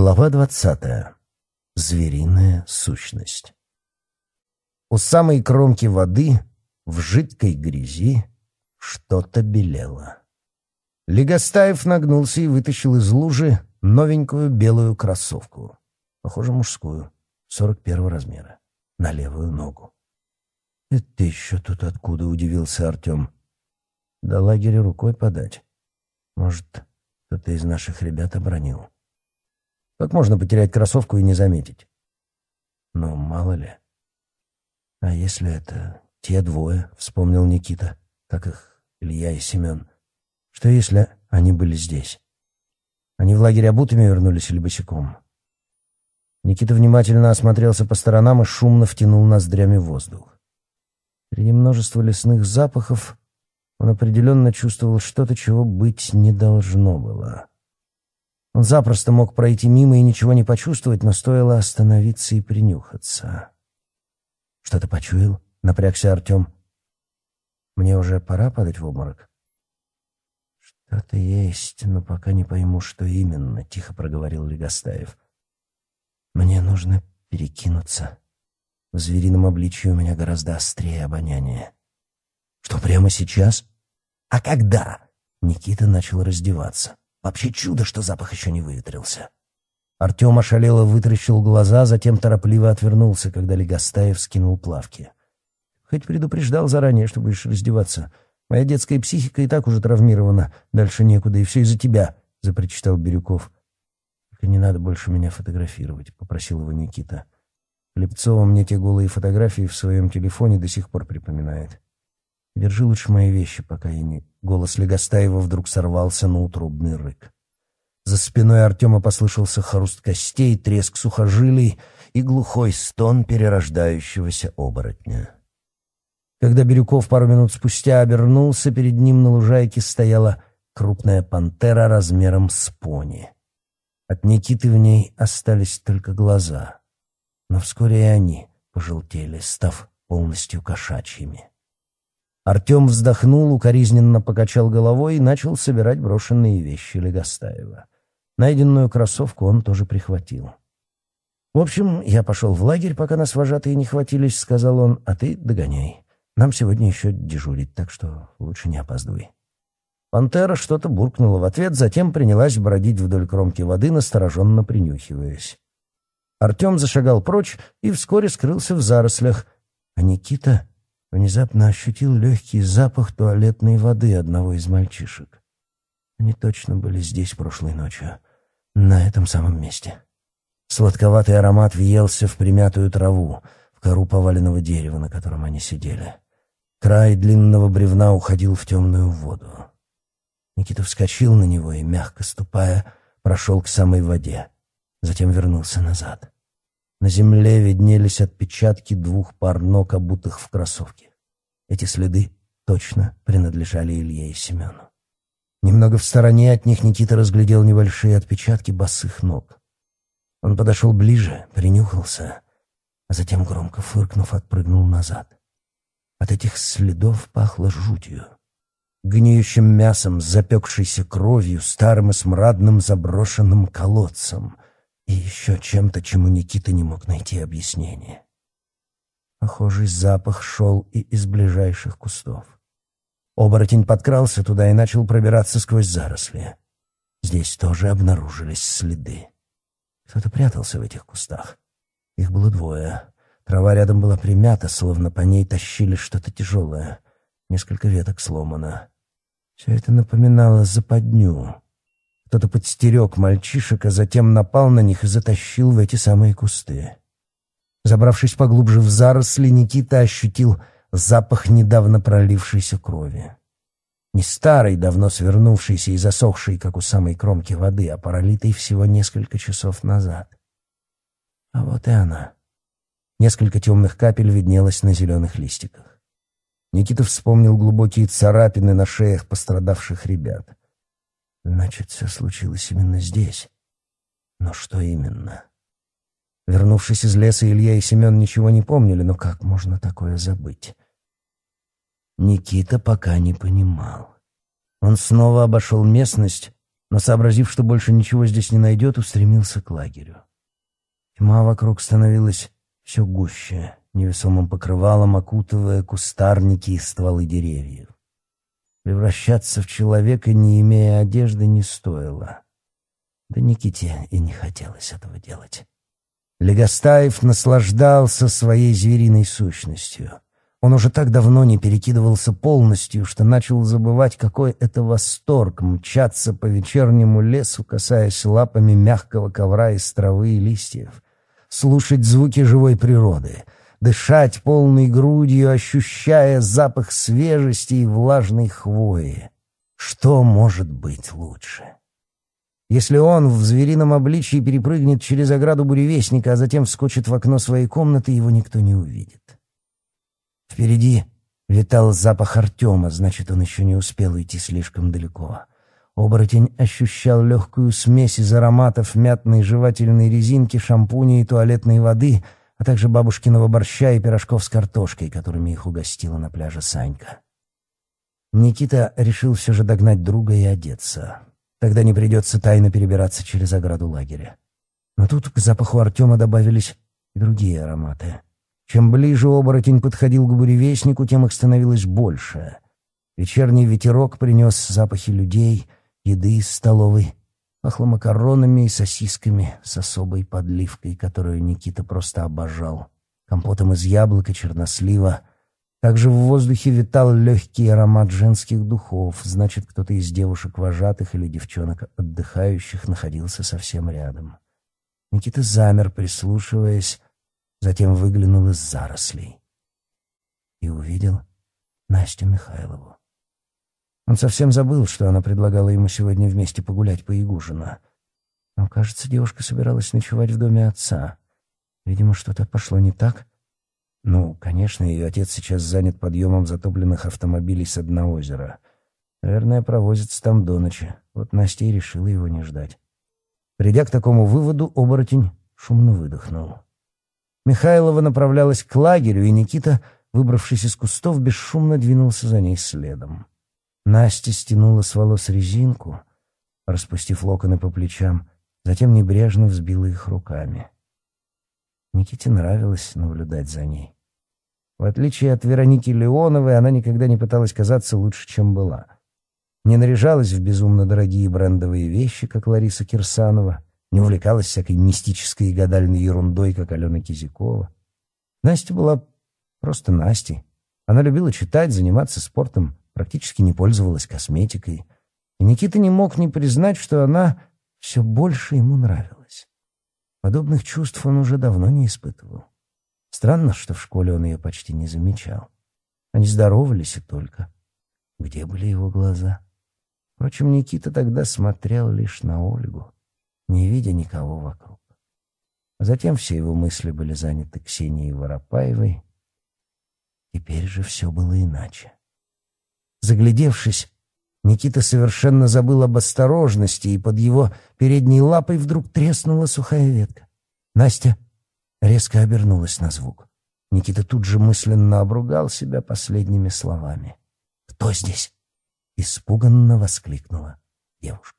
Глава 20. Звериная сущность. У самой кромки воды, в жидкой грязи, что-то белело. Легостаев нагнулся и вытащил из лужи новенькую белую кроссовку, похоже, мужскую, 41 размера, на левую ногу. «Это еще тут откуда?» — удивился Артем. «До лагеря рукой подать. Может, кто-то из наших ребят обронил». Как можно потерять кроссовку и не заметить? Но мало ли. А если это те двое, вспомнил Никита, как их Илья и Семен. Что если они были здесь? Они в лагерь обутыми вернулись или босиком? Никита внимательно осмотрелся по сторонам и шумно втянул ноздрями воздух. Среди множества лесных запахов он определенно чувствовал что-то, чего быть не должно было. Он запросто мог пройти мимо и ничего не почувствовать, но стоило остановиться и принюхаться. «Что-то почуял?» — напрягся Артем. «Мне уже пора падать в обморок?» «Что-то есть, но пока не пойму, что именно», — тихо проговорил Легостаев. «Мне нужно перекинуться. В зверином обличье у меня гораздо острее обоняние». «Что, прямо сейчас?» «А когда?» — Никита начал раздеваться. Вообще чудо, что запах еще не выветрился. Артем ошалело вытрящил глаза, затем торопливо отвернулся, когда Легостаев скинул плавки. Хоть предупреждал заранее, что будешь раздеваться. Моя детская психика и так уже травмирована. Дальше некуда, и все из-за тебя, — запричитал Бирюков. — Только не надо больше меня фотографировать, — попросил его Никита. Лепцова мне те голые фотографии в своем телефоне до сих пор припоминает. Держи лучше мои вещи, пока я не...» Голос Легостаева вдруг сорвался на утробный рык. За спиной Артема послышался хруст костей, треск сухожилий и глухой стон перерождающегося оборотня. Когда Бирюков пару минут спустя обернулся, перед ним на лужайке стояла крупная пантера размером с пони. От Никиты в ней остались только глаза, но вскоре и они пожелтели, став полностью кошачьими. Артем вздохнул, укоризненно покачал головой и начал собирать брошенные вещи Легостаева. Найденную кроссовку он тоже прихватил. «В общем, я пошел в лагерь, пока нас вожатые не хватились», — сказал он, — «а ты догоняй. Нам сегодня еще дежурить, так что лучше не опаздывай». Пантера что-то буркнула в ответ, затем принялась бродить вдоль кромки воды, настороженно принюхиваясь. Артем зашагал прочь и вскоре скрылся в зарослях, а Никита Внезапно ощутил легкий запах туалетной воды одного из мальчишек. Они точно были здесь прошлой ночью, на этом самом месте. Сладковатый аромат въелся в примятую траву, в кору поваленного дерева, на котором они сидели. Край длинного бревна уходил в темную воду. Никита вскочил на него и, мягко ступая, прошел к самой воде, затем вернулся назад. На земле виднелись отпечатки двух пар ног, обутых в кроссовке. Эти следы точно принадлежали Илье и Семену. Немного в стороне от них Никита разглядел небольшие отпечатки босых ног. Он подошел ближе, принюхался, а затем, громко фыркнув, отпрыгнул назад. От этих следов пахло жутью. Гниющим мясом, запекшейся кровью, старым и смрадным заброшенным колодцем — и еще чем-то, чему Никита не мог найти объяснение. Похожий запах шел и из ближайших кустов. Оборотень подкрался туда и начал пробираться сквозь заросли. Здесь тоже обнаружились следы. Кто-то прятался в этих кустах. Их было двое. Трава рядом была примята, словно по ней тащили что-то тяжелое. Несколько веток сломано. Все это напоминало западню. Кто-то подстерег мальчишек, а затем напал на них и затащил в эти самые кусты. Забравшись поглубже в заросли, Никита ощутил запах недавно пролившейся крови. Не старой, давно свернувшейся и засохшей, как у самой кромки воды, а пролитой всего несколько часов назад. А вот и она. Несколько темных капель виднелось на зеленых листиках. Никита вспомнил глубокие царапины на шеях пострадавших ребят. Значит, все случилось именно здесь. Но что именно? Вернувшись из леса, Илья и Семен ничего не помнили, но как можно такое забыть? Никита пока не понимал. Он снова обошел местность, но, сообразив, что больше ничего здесь не найдет, устремился к лагерю. Тьма вокруг становилась все гуще, невесомым покрывалом окутывая кустарники и стволы деревьев превращаться в человека, не имея одежды, не стоило. Да Никите и не хотелось этого делать. Легостаев наслаждался своей звериной сущностью. Он уже так давно не перекидывался полностью, что начал забывать, какой это восторг мчаться по вечернему лесу, касаясь лапами мягкого ковра из травы и листьев, слушать звуки живой природы — дышать полной грудью, ощущая запах свежести и влажной хвои. Что может быть лучше? Если он в зверином обличии перепрыгнет через ограду буревестника, а затем вскочит в окно своей комнаты, его никто не увидит. Впереди витал запах Артема, значит, он еще не успел уйти слишком далеко. Оборотень ощущал легкую смесь из ароматов мятной жевательной резинки, шампуня и туалетной воды — а также бабушкиного борща и пирожков с картошкой, которыми их угостила на пляже Санька. Никита решил все же догнать друга и одеться. Тогда не придется тайно перебираться через ограду лагеря. Но тут к запаху Артема добавились и другие ароматы. Чем ближе оборотень подходил к буревестнику, тем их становилось больше. Вечерний ветерок принес запахи людей, еды из столовой махломакаронами и сосисками с особой подливкой, которую Никита просто обожал, компотом из яблока, чернослива. Также в воздухе витал легкий аромат женских духов, значит, кто-то из девушек-вожатых или девчонок отдыхающих находился совсем рядом. Никита замер, прислушиваясь, затем выглянул из зарослей и увидел Настю Михайлову. Он совсем забыл, что она предлагала ему сегодня вместе погулять по Ягужину. Но, кажется, девушка собиралась ночевать в доме отца. Видимо, что-то пошло не так. Ну, конечно, ее отец сейчас занят подъемом затопленных автомобилей с дна озера. Наверное, провозится там до ночи. Вот Настя и решила его не ждать. Придя к такому выводу, оборотень шумно выдохнул. Михайлова направлялась к лагерю, и Никита, выбравшись из кустов, бесшумно двинулся за ней следом. Настя стянула с волос резинку, распустив локоны по плечам, затем небрежно взбила их руками. Никите нравилось наблюдать за ней. В отличие от Вероники Леоновой, она никогда не пыталась казаться лучше, чем была. Не наряжалась в безумно дорогие брендовые вещи, как Лариса Кирсанова, не увлекалась всякой мистической и гадальной ерундой, как Алена Кизякова. Настя была просто Настей. Она любила читать, заниматься спортом, практически не пользовалась косметикой, и Никита не мог не признать, что она все больше ему нравилась. Подобных чувств он уже давно не испытывал. Странно, что в школе он ее почти не замечал. Они здоровались и только. Где были его глаза? Впрочем, Никита тогда смотрел лишь на Ольгу, не видя никого вокруг. А затем все его мысли были заняты Ксенией Воропаевой. Теперь же все было иначе. Заглядевшись, Никита совершенно забыл об осторожности, и под его передней лапой вдруг треснула сухая ветка. Настя резко обернулась на звук. Никита тут же мысленно обругал себя последними словами. «Кто здесь?» — испуганно воскликнула девушка.